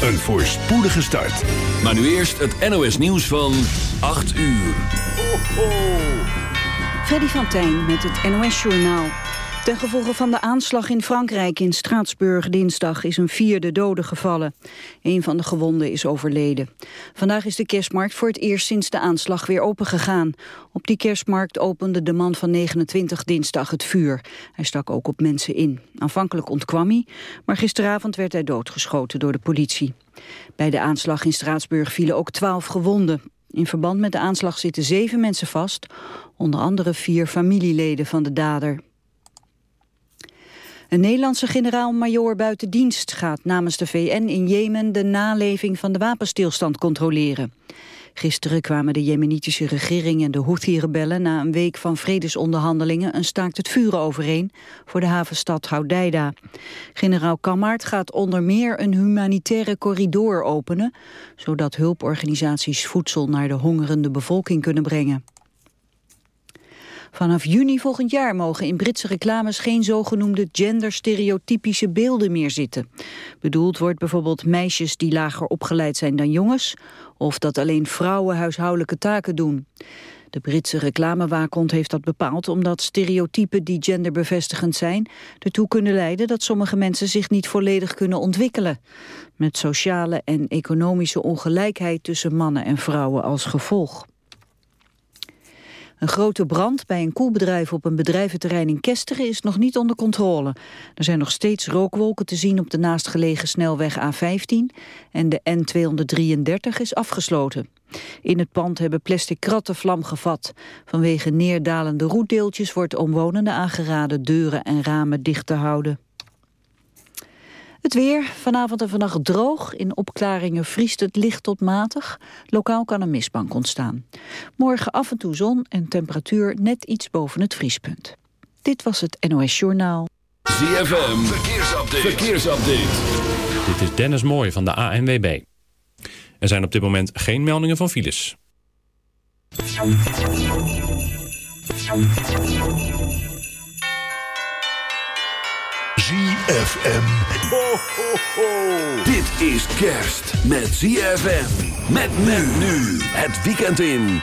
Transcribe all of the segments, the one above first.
een voorspoedige start. Maar nu eerst het NOS nieuws van 8 uur. Ho, ho. Freddy van Tijn met het NOS Journaal. Ten gevolge van de aanslag in Frankrijk in Straatsburg dinsdag is een vierde dode gevallen. Een van de gewonden is overleden. Vandaag is de kerstmarkt voor het eerst sinds de aanslag weer opengegaan. Op die kerstmarkt opende de man van 29 dinsdag het vuur. Hij stak ook op mensen in. Aanvankelijk ontkwam hij, maar gisteravond werd hij doodgeschoten door de politie. Bij de aanslag in Straatsburg vielen ook twaalf gewonden. In verband met de aanslag zitten zeven mensen vast, onder andere vier familieleden van de dader. Een Nederlandse generaal-majoor buiten dienst gaat namens de VN in Jemen de naleving van de wapenstilstand controleren. Gisteren kwamen de jemenitische regering en de Houthi-rebellen na een week van vredesonderhandelingen een staakt het vuren overeen voor de havenstad Hodeida. Generaal Kammaert gaat onder meer een humanitaire corridor openen, zodat hulporganisaties voedsel naar de hongerende bevolking kunnen brengen. Vanaf juni volgend jaar mogen in Britse reclames geen zogenoemde genderstereotypische beelden meer zitten. Bedoeld wordt bijvoorbeeld meisjes die lager opgeleid zijn dan jongens, of dat alleen vrouwen huishoudelijke taken doen. De Britse reclamewaakhond heeft dat bepaald omdat stereotypen die genderbevestigend zijn ertoe kunnen leiden dat sommige mensen zich niet volledig kunnen ontwikkelen. Met sociale en economische ongelijkheid tussen mannen en vrouwen als gevolg. Een grote brand bij een koelbedrijf op een bedrijventerrein in Kesteren is nog niet onder controle. Er zijn nog steeds rookwolken te zien op de naastgelegen snelweg A15 en de N233 is afgesloten. In het pand hebben plastic kratten vlam gevat. Vanwege neerdalende roetdeeltjes wordt omwonenden aangeraden deuren en ramen dicht te houden. Het weer, vanavond en vannacht droog. In opklaringen vriest het licht tot matig. Lokaal kan een mistbank ontstaan. Morgen af en toe zon en temperatuur net iets boven het vriespunt. Dit was het NOS Journaal. ZFM, verkeersupdate. verkeersupdate. Dit is Dennis Mooij van de ANWB. Er zijn op dit moment geen meldingen van files. FM. Ho, ho, ho. Dit is kerst met ZFM. Met men nu. Het weekend in.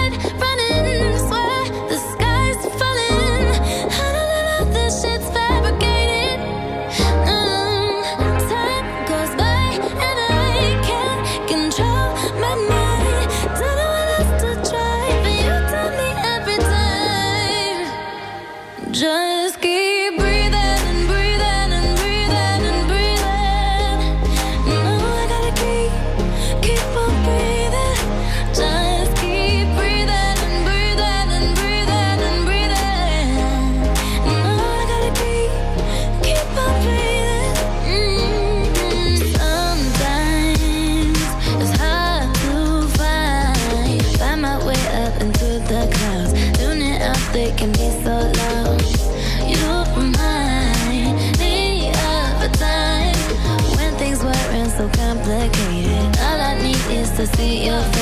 see your face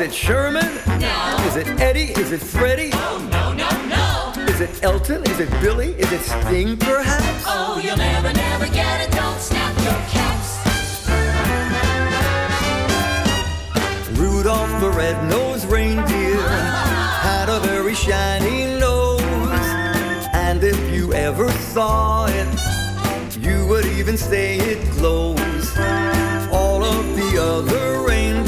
Is it Sherman? No. Is it Eddie? Is it Freddy? Oh, no, no, no. Is it Elton? Is it Billy? Is it Sting, perhaps? Oh, you'll never, never get it. Don't snap your caps. Rudolph the red-nosed reindeer had a very shiny nose. And if you ever saw it, you would even say it glows. All of the other reindeer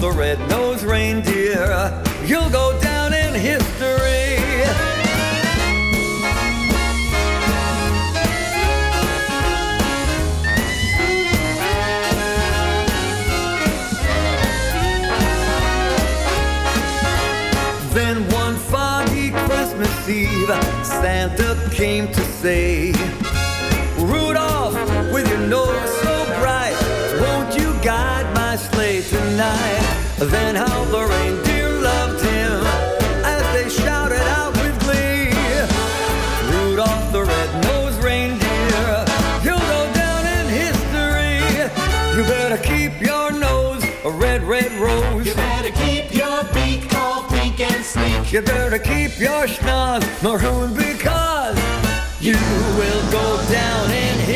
the red-nosed reindeer. You'll go down in history. Then one foggy Christmas Eve, Santa came to say, Rudolph, with your nose so bright, won't you guide my sleigh tonight? Then how the reindeer loved him as they shouted out with glee. Rudolph the red-nosed reindeer, he'll go down in history. You better keep your nose a red, red rose. You better keep your beak all pink and sleek. You better keep your schnoz maroon because you will go down in history.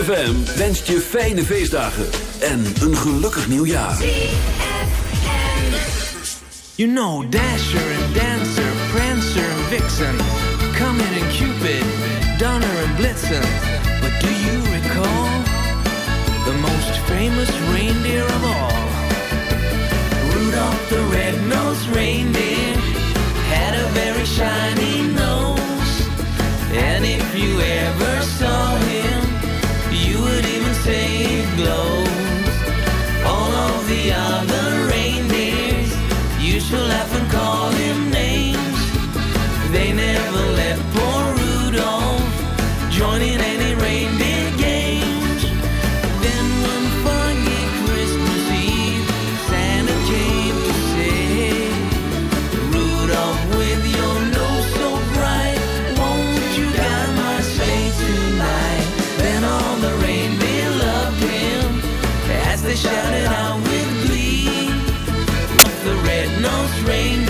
ZFM wenst je fijne feestdagen en een gelukkig nieuwjaar. You know Dasher and Dancer, Prancer and Vixen, Comet and Cupid, Donner and Blitzen. But do you recall the most famous reindeer of all? Rudolph the red-nosed reindeer had a very shiny nose. And if you ever saw him glows. All of the other reindeers used to laugh and rain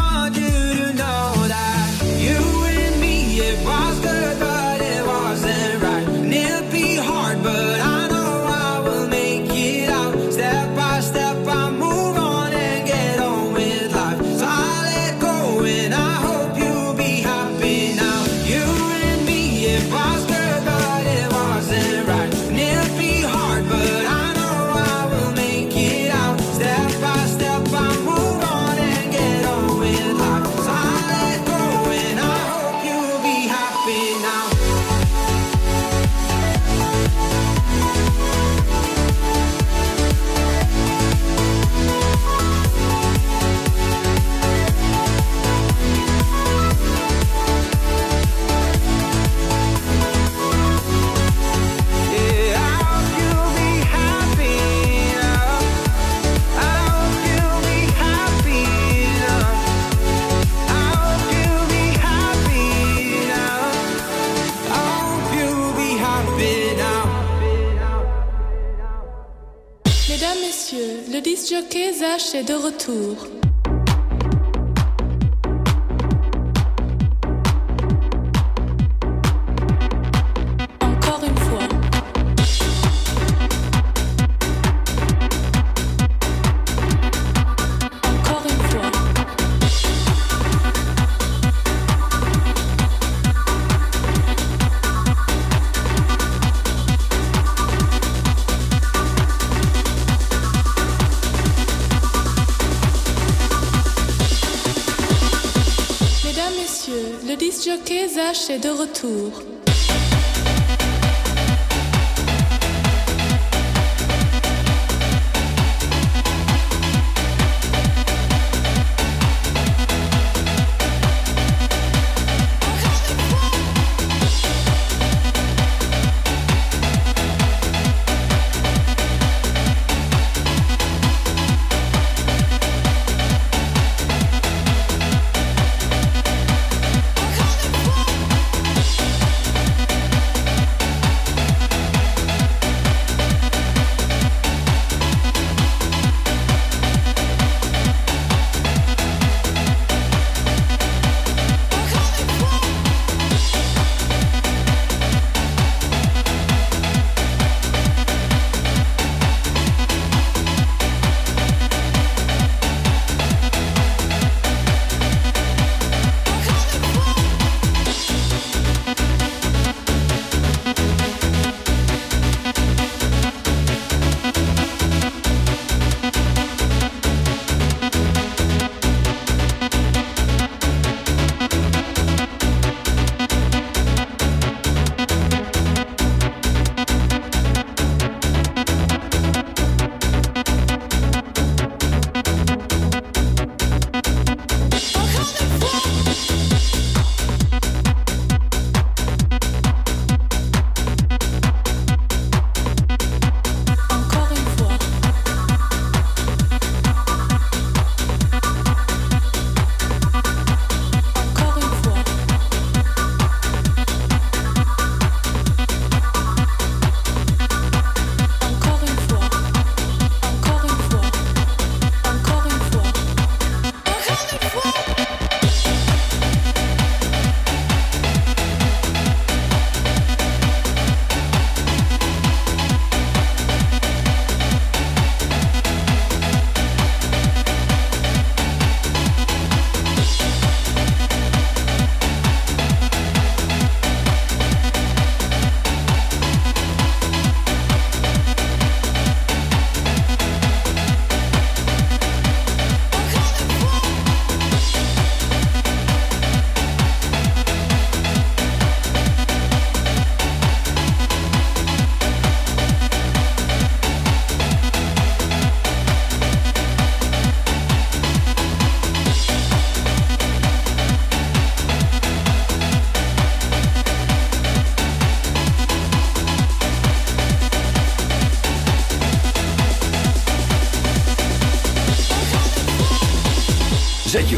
C'est de retour. Chez de retour.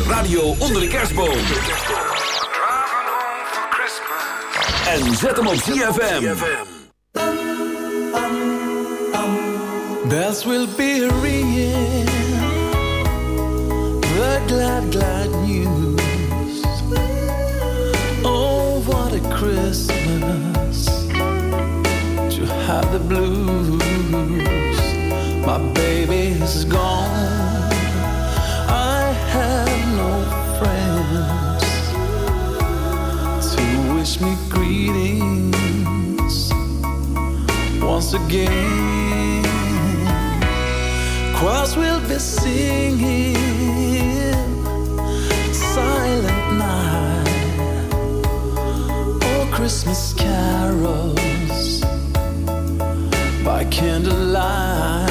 radio onder de kerstboom. En zet hem op ZFM. Bells will be ringing. Christmas carols by candlelight.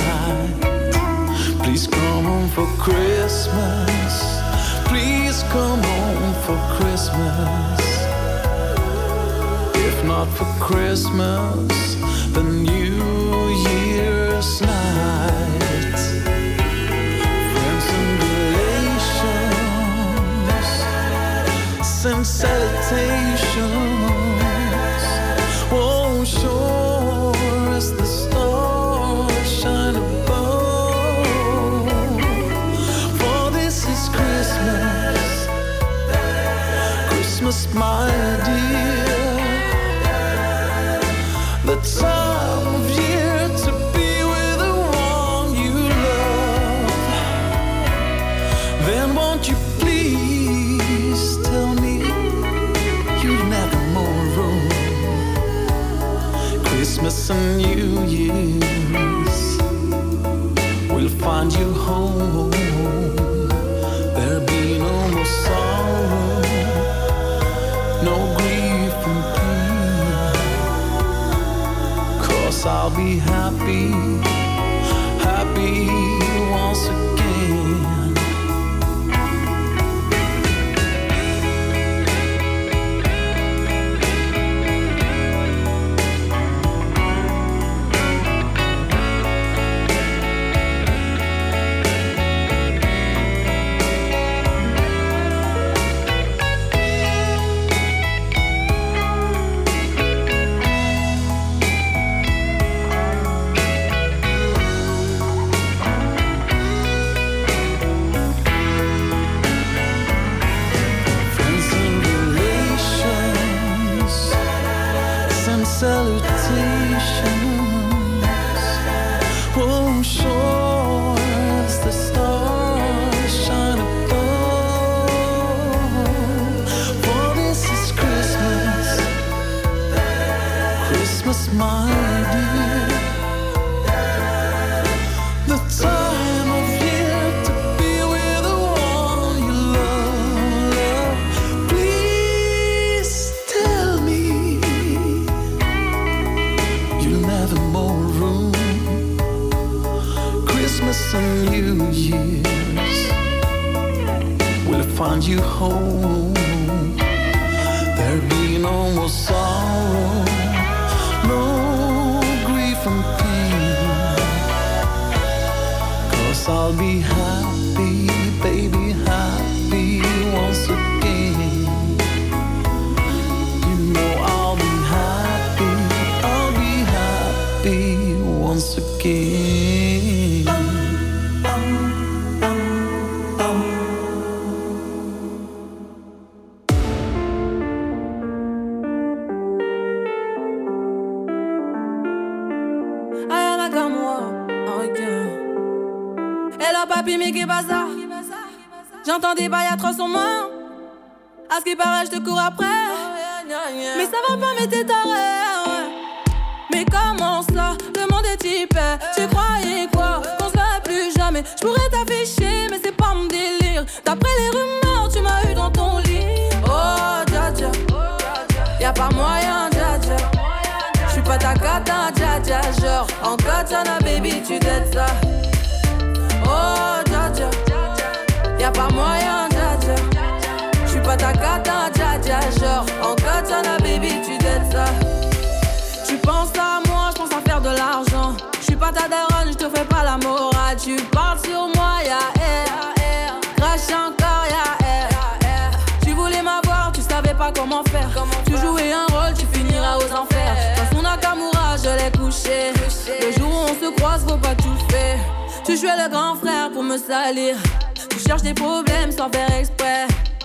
Please come home for Christmas. Please come home for Christmas. If not for Christmas, the New Year's night. Friends and relations, my dear. The time of year to be with the one you love. Then won't you please tell me you never more Christmas and New je te cours après. Mais ça va pas, mais t'es taré. Mais comment ça Le monde est type. Tu croyais quoi Qu'on se plus jamais. Je pourrais t'afficher, mais c'est pas mon délire. D'après les rumeurs, tu m'as eu dans ton lit. Oh, dja dja. Y'a pas moyen, dja dja. J'suis pas ta cata, dja dja. Genre, en na baby, tu t'aides ça. ta kata, dja dja, genre En katana, baby, tu dettes ça Tu penses à moi, je pense à faire de l'argent Je suis pas ta daronne, je te fais pas la morale Tu parles sur moi, ya air Crache encore, ya air Tu voulais m'avoir, tu savais pas comment faire Tu jouais un rôle, tu finiras aux enfers Dans son Akamura, je l'ai couché Le jour où on se croise, faut pas tout faire Tu jouais le grand frère pour me salir Tu cherches des problèmes sans faire exprès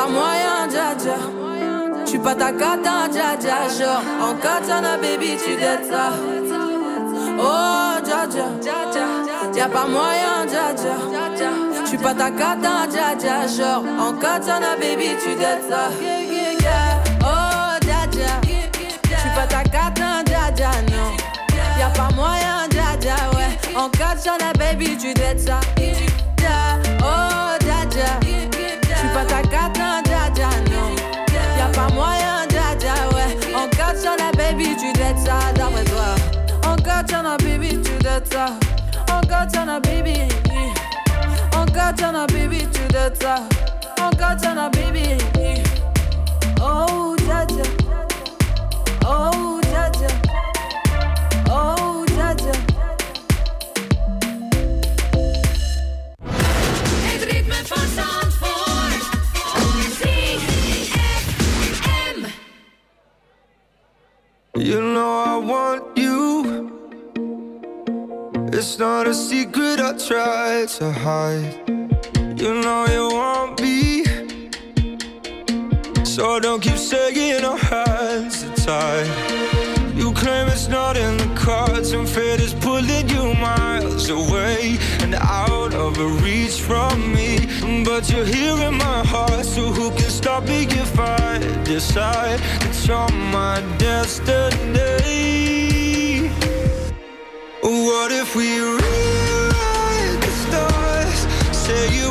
pas moyen, dja Tu pas ta cata, hein, dja dja. Genre, en katana, baby, tu dettes ça. Oh, dja dja. Y'a pas moyen, dja Tu pas ta cata, hein, dja dja. Genre, en katana, baby, tu dettes ça. Oh, dja Tu pas ta cata, hein, dja dja, non. Y'a pas moyen, dja dja, ouais. En katana, baby, tu dettes ça. baby, tu dois être ça d'après toi. Encore t'en as, baby, tu dois ça. Encore t'en as, baby. Encore t'en as, baby, tu dois ça. Encore t'en as, baby. know I want you. It's not a secret I try to hide. You know you want me. So don't keep saying our hands are tied it's not in the cards, and fate is pulling you miles away and out of reach from me. But you're here in my heart, so who can stop me if I decide it's on my destiny? What if we rewrite the stars? Say you.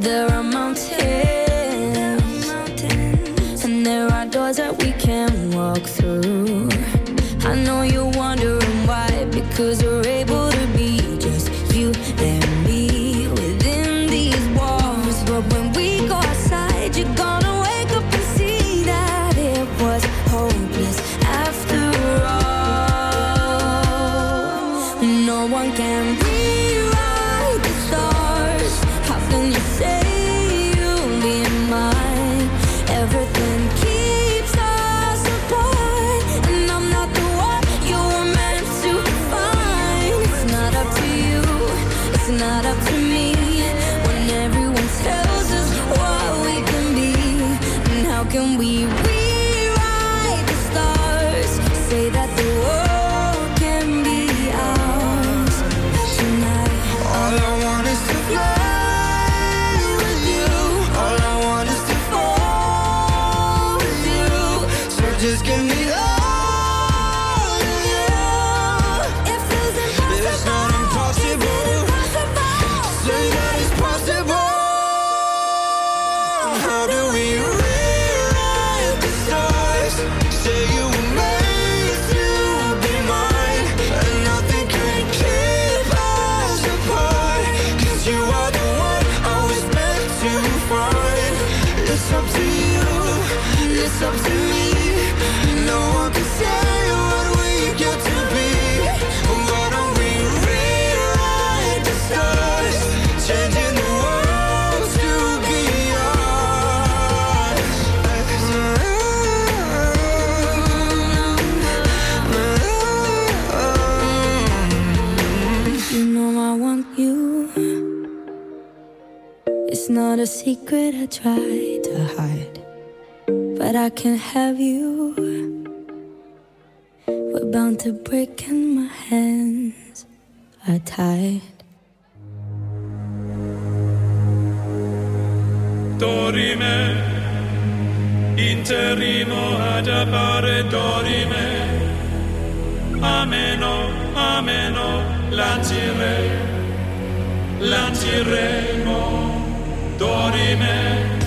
the not a secret I try to hide, but I can't have you. We're bound to break, and my hands are tied. Dorime, interrimo ad appare dorime. Ameno, ameno, lancirei, lanciremo dorime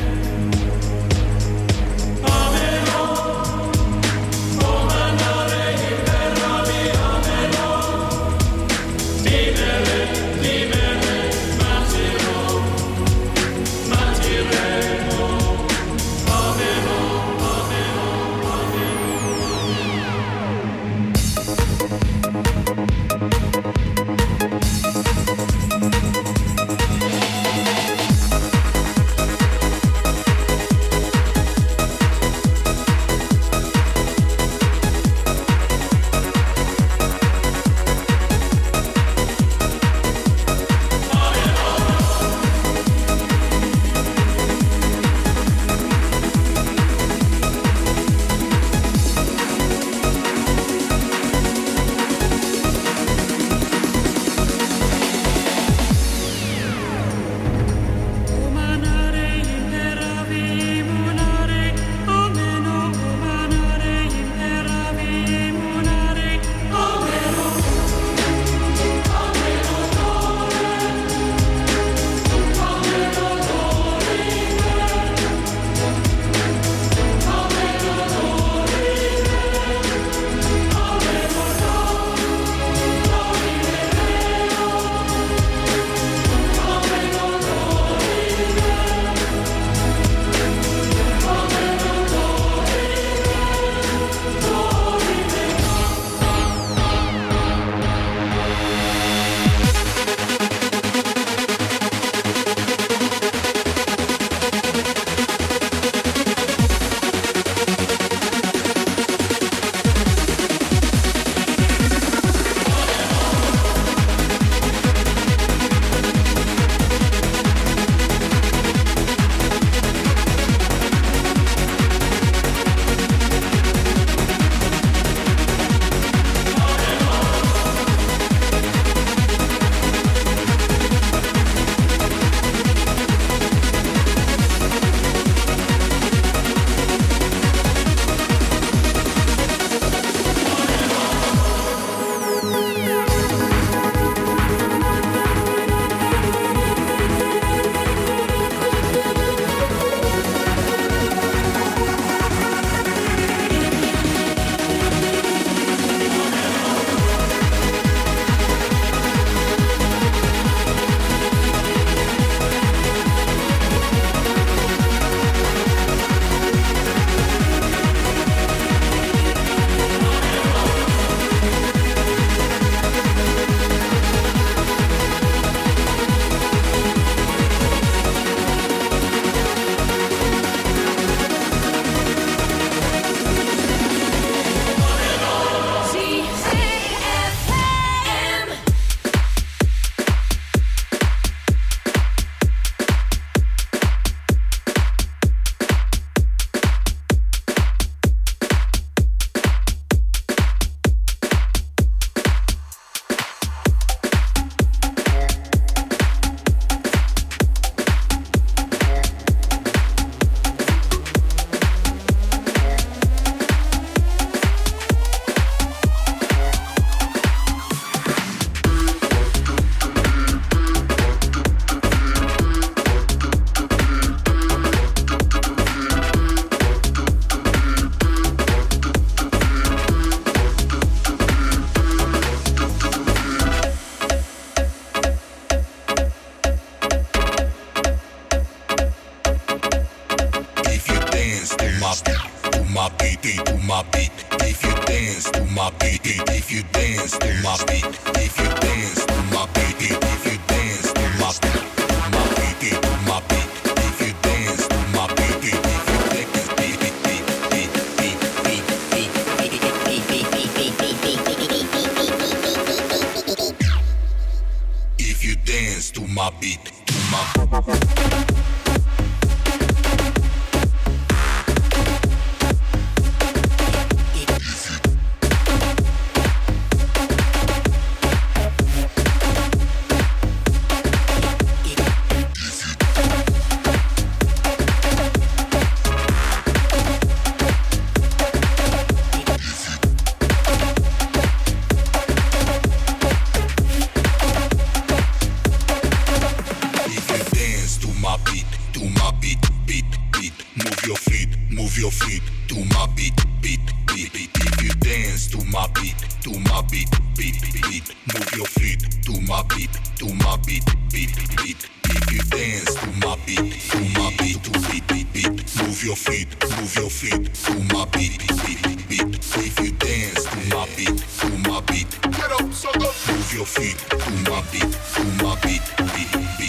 Move your feet, move your feet to my beat, beat, beat, beat. If you dance to my beat, to my beat, beat, beat. Move your feet to my beat, to my beat, beat, beat. If you dance to my beat, to my beat, to beat, beat, beat. Move your feet, move your feet to my beat, beat, beat. If you dance to my beat, to my beat. Get up, sucker. Move your feet to my beat, to my beat, beat, beat.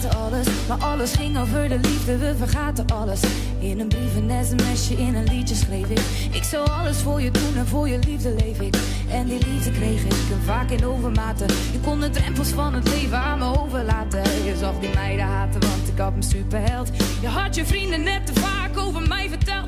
vergaten alles, maar alles ging over de liefde, we vergaten alles. In een brief, een mesje, in een liedje schreef ik. Ik zou alles voor je doen en voor je liefde leef ik. En die liefde kreeg ik vaak in overmaten. Je kon de drempels van het leven aan me overlaten. Je zag die meiden haten, want ik had me superheld. Je had je vrienden net te vaak over mij verteld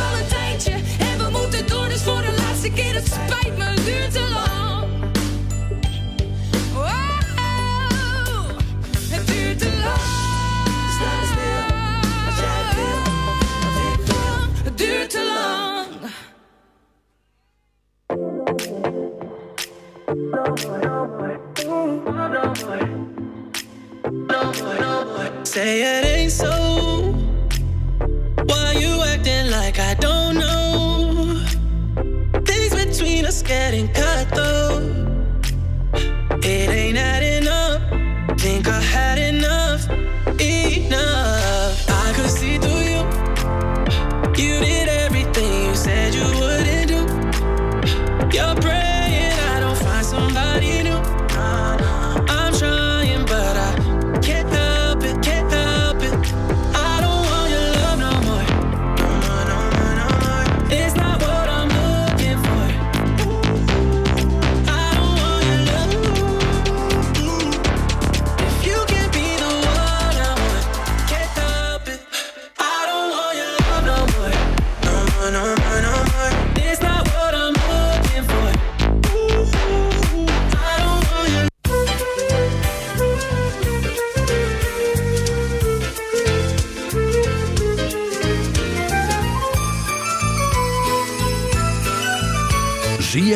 al een tijdje en we moeten door, dus voor de laatste keer. Het spijt me, duurt te lang. Wow, het duurt te lang. Sta stil als jij no more, no more, Het duurt te lang. Say it ain't so like I don't know. Things between us getting cut though.